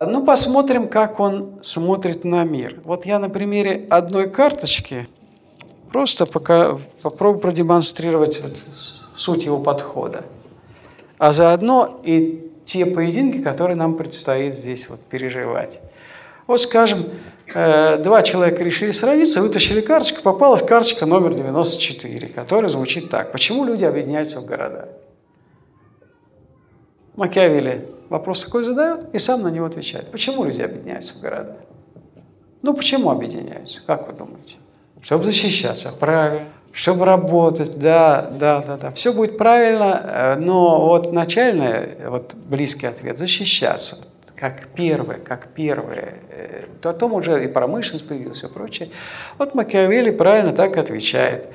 Ну, посмотрим, как он смотрит на мир. Вот я на примере одной карточки просто пока попробую продемонстрировать вот суть его подхода. А заодно и те поединки, которые нам предстоит здесь вот переживать. Вот, скажем, э, два человека решили сразиться, вытащили карточку, попалась карточка номер 94, которая звучит так. Почему люди объединяются в города? Макиавелли вопрос такой задает и сам на него отвечает. Почему люди объединяются в города? Ну, почему объединяются? Как вы думаете? Чтобы защищаться, правильно. Чтобы работать, да, да, да, да. Все будет правильно, э, но вот начальный, вот близкий ответ – защищаться. Как первое, как первое. Э, потом уже и промышленность появилась, и прочее. Вот Макиавелли правильно так отвечает.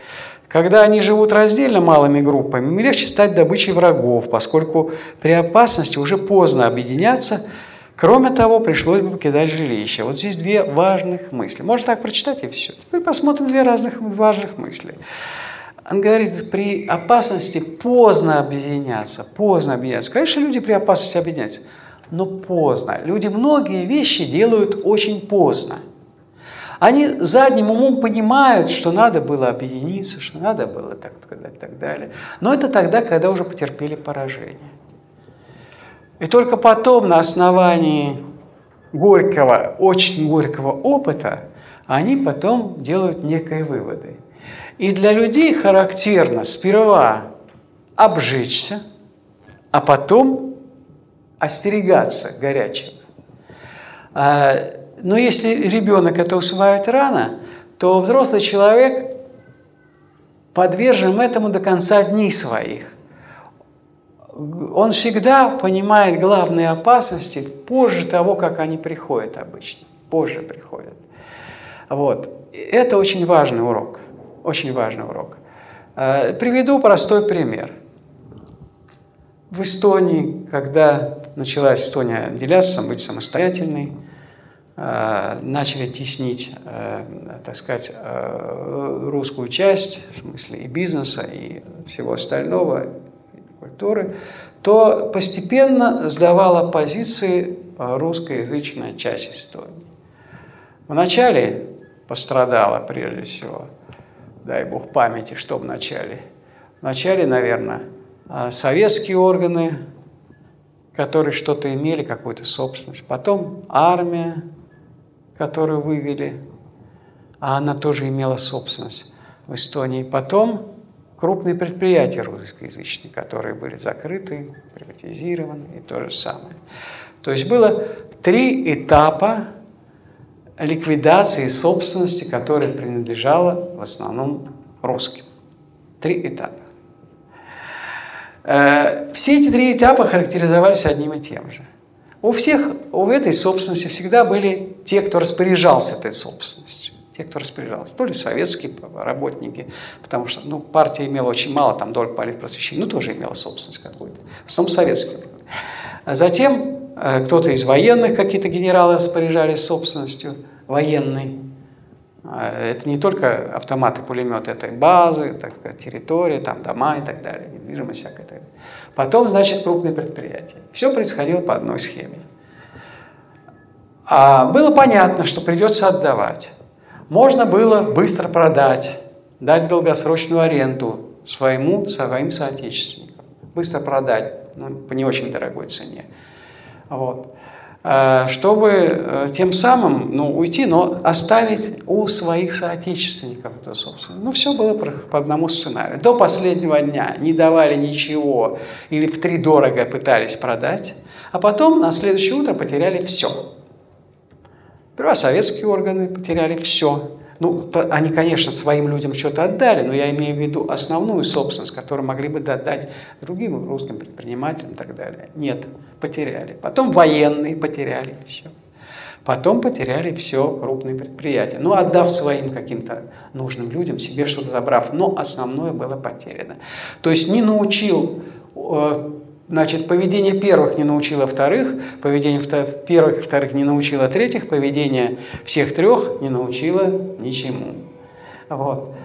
Когда они живут раздельно малыми группами, им легче стать добычей врагов, поскольку при опасности уже поздно объединяться. Кроме того, пришлось бы покидать жилище. Вот здесь две важных мысли. Можно так прочитать и все. Теперь посмотрим две разных важных мысли. Он говорит, при опасности поздно объединяться, поздно объединяться. Конечно, люди при опасности объединяются, но поздно. Люди многие вещи делают очень поздно. Они задним умом понимают, что надо было объединиться, что надо было так сказать, так далее. Но это тогда, когда уже потерпели поражение. И только потом на основании горького, очень горького опыта они потом делают некие выводы. И для людей характерно сперва обжечься, а потом остерегаться горячего. Но если ребенок это усваивает рано, то взрослый человек подвержен этому до конца дней своих. Он всегда понимает главные опасности позже того, как они приходят обычно. Позже приходят. Вот. Это очень важный урок. Очень важный урок. Э, приведу простой пример. В Эстонии, когда началась Эстония отделяться, быть самостоятельной, начали теснить, э, так сказать, э, русскую часть, в смысле и бизнеса, и всего остального, и культуры, то постепенно сдавала позиции русскоязычная часть Эстонии. Вначале пострадала прежде всего, дай бог памяти, что в начале. Вначале, наверное, советские органы, которые что-то имели, какую-то собственность. Потом армия, которую вывели, а она тоже имела собственность в Эстонии. Потом крупные предприятия русскоязычные, которые были закрыты, приватизированы и то же самое. То есть было три этапа ликвидации собственности, которая принадлежала в основном русским. Три этапа. Э, все эти три этапа характеризовались одним и тем же. У всех, у этой собственности всегда были те, кто распоряжался этой собственностью. Те, кто распоряжался. То ли советские работники, потому что ну, партия имела очень мало там доль политпросвещения, но тоже имела собственность какую-то. В основном советские. Затем э, кто-то из военных, какие-то генералы распоряжались собственностью военной. Э, это не только автоматы, пулеметы, это и базы, так сказать, территория, там дома и так далее, недвижимость всякая. Так Потом, значит, крупные предприятия. Все происходило по одной схеме. А было понятно, что придется отдавать. Можно было быстро продать, дать долгосрочную аренду своему, своим соотечественникам. Быстро продать, ну, по не очень дорогой цене. Вот. А, чтобы э, тем самым ну, уйти, но оставить у своих соотечественников это собственно. Ну, все было по одному сценарию. До последнего дня не давали ничего или в три дорого пытались продать, а потом на следующее утро потеряли все. Сперва советские органы потеряли все. Ну, они, конечно, своим людям что-то отдали, но я имею в виду основную собственность, которую могли бы отдать другим русским предпринимателям и так далее. Нет, потеряли. Потом военные потеряли все. Потом потеряли все крупные предприятия. Ну, отдав своим каким-то нужным людям, себе что-то забрав, но основное было потеряно. То есть не научил э, Значит, поведение первых не научило вторых, поведение первых и вторых не научило третьих, поведение всех трех не научило ничему. Вот.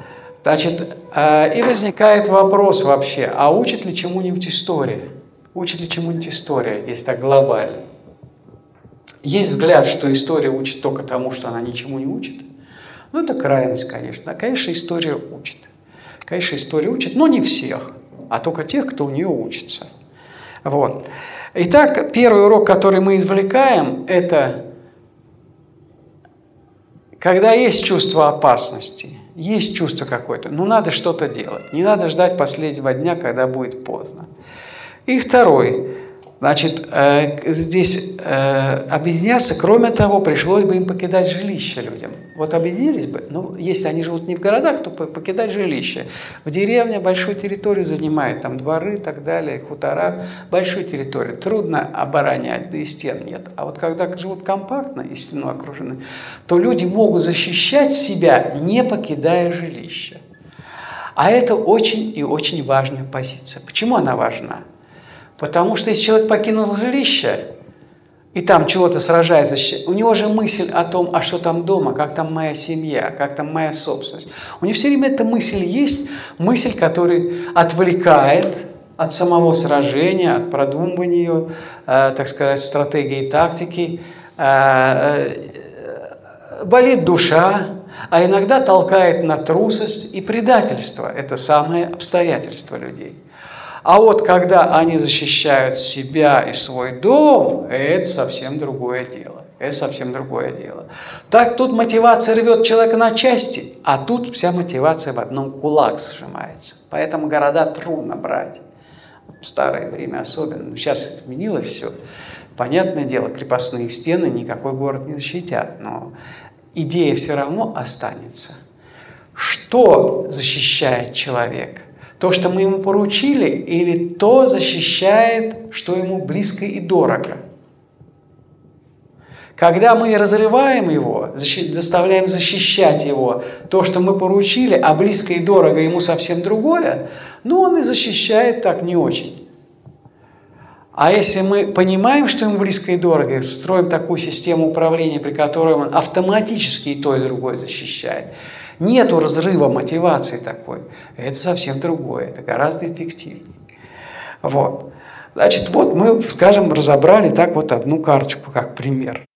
Значит, а, и возникает вопрос вообще, а учит ли чему-нибудь история? Учит ли чему-нибудь история, если так глобально? есть взгляд, что история учит только тому, что она ничему не учит. Ну, это крайность, конечно. Конечно, история учит. Конечно, история учит, но не всех, а только тех, кто у нее учится. Вот. Итак, первый урок, который мы извлекаем, это когда есть чувство опасности, есть чувство какое-то, ну надо что-то делать. Не надо ждать последнего дня, когда будет поздно. И второй, Значит, э, здесь э, объединяться, кроме того, пришлось бы им покидать жилище людям. Вот объединились бы, ну, если они живут не в городах, то покидать жилище. В деревне большую территорию занимает, там дворы и так далее, хутора, большую территорию. Трудно оборонять, да и стен нет. А вот когда живут компактно и стену окружены, то люди могут защищать себя, не покидая жилище. А это очень и очень важная позиция. Почему она важна? Потому что если человек покинул жилище, и там чего-то сражается, у него же мысль о том, а что там дома, как там моя семья, как там моя собственность. У него все время эта мысль есть, мысль, которая отвлекает от самого сражения, от продумывания, э, так сказать, стратегии и тактики. Э, э, болит душа, а иногда толкает на трусость и предательство. Это самое обстоятельство людей. А вот когда они защищают себя и свой дом, это совсем другое дело. Это совсем другое дело. Так тут мотивация рвет человека на части, а тут вся мотивация в одном кулак сжимается. Поэтому города трудно брать. В старое время особенно. Сейчас изменилось все. Понятное дело, крепостные стены никакой город не защитят, но идея все равно останется. Что защищает человека? То, что мы ему поручили, или то защищает, что ему близко и дорого. Когда мы разрываем его, заставляем защищать его, то, что мы поручили, а близко и дорого ему совсем другое, ну, он и защищает так не очень. А если мы понимаем, что ему близко и дорого, строим такую систему управления, при которой он автоматически и то, и другое защищает, Нету разрыва мотивации такой. Это совсем другое, это гораздо эффективнее. Вот. Значит, вот мы, скажем, разобрали так вот одну карточку как пример.